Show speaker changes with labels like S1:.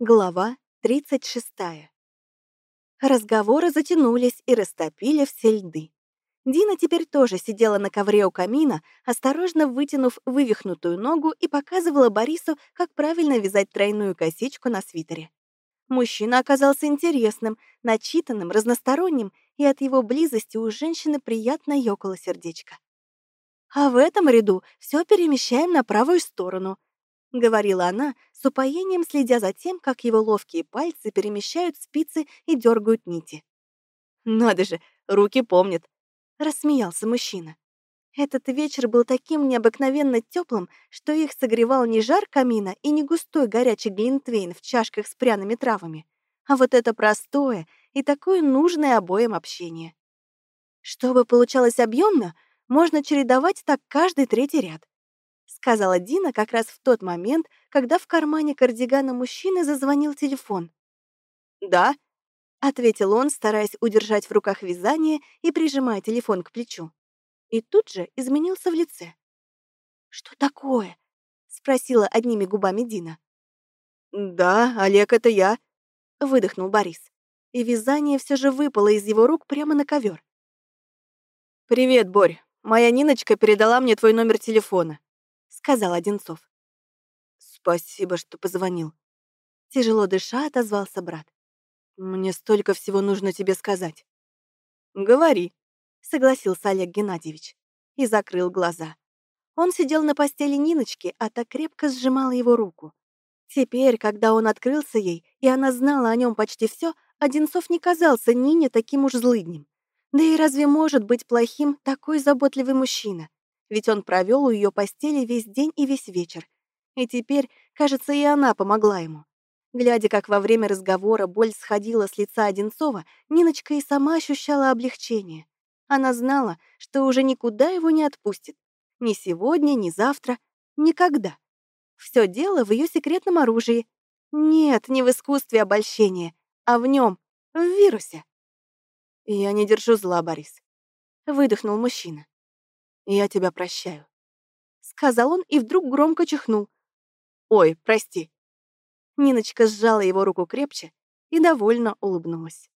S1: Глава 36. Разговоры затянулись и растопили все льды. Дина теперь тоже сидела на ковре у камина, осторожно вытянув вывихнутую ногу и показывала Борису, как правильно вязать тройную косичку на свитере. Мужчина оказался интересным, начитанным, разносторонним, и от его близости у женщины приятно ёкало сердечко. А в этом ряду все перемещаем на правую сторону, — говорила она, с упоением следя за тем, как его ловкие пальцы перемещают спицы и дергают нити. «Надо же, руки помнят!» — рассмеялся мужчина. Этот вечер был таким необыкновенно теплым, что их согревал не жар камина и не густой горячий глинтвейн в чашках с пряными травами, а вот это простое и такое нужное обоим общение. Чтобы получалось объемно, можно чередовать так каждый третий ряд сказала Дина как раз в тот момент, когда в кармане кардигана мужчины зазвонил телефон. «Да», — ответил он, стараясь удержать в руках вязание и прижимая телефон к плечу. И тут же изменился в лице. «Что такое?» — спросила одними губами Дина. «Да, Олег, это я», — выдохнул Борис. И вязание все же выпало из его рук прямо на ковер. «Привет, Борь. Моя Ниночка передала мне твой номер телефона сказал Одинцов. «Спасибо, что позвонил». Тяжело дыша, отозвался брат. «Мне столько всего нужно тебе сказать». «Говори», — согласился Олег Геннадьевич и закрыл глаза. Он сидел на постели Ниночки, а та крепко сжимала его руку. Теперь, когда он открылся ей, и она знала о нем почти все, Одинцов не казался Нине таким уж злыднем. Да и разве может быть плохим такой заботливый мужчина? Ведь он провел у ее постели весь день и весь вечер. И теперь, кажется, и она помогла ему. Глядя, как во время разговора боль сходила с лица Одинцова, Ниночка и сама ощущала облегчение. Она знала, что уже никуда его не отпустит. Ни сегодня, ни завтра, никогда. Все дело в ее секретном оружии. Нет, не в искусстве обольщения, а в нем, в вирусе. «Я не держу зла, Борис», — выдохнул мужчина. «Я тебя прощаю», — сказал он и вдруг громко чихнул. «Ой, прости». Ниночка сжала его руку крепче и довольно улыбнулась.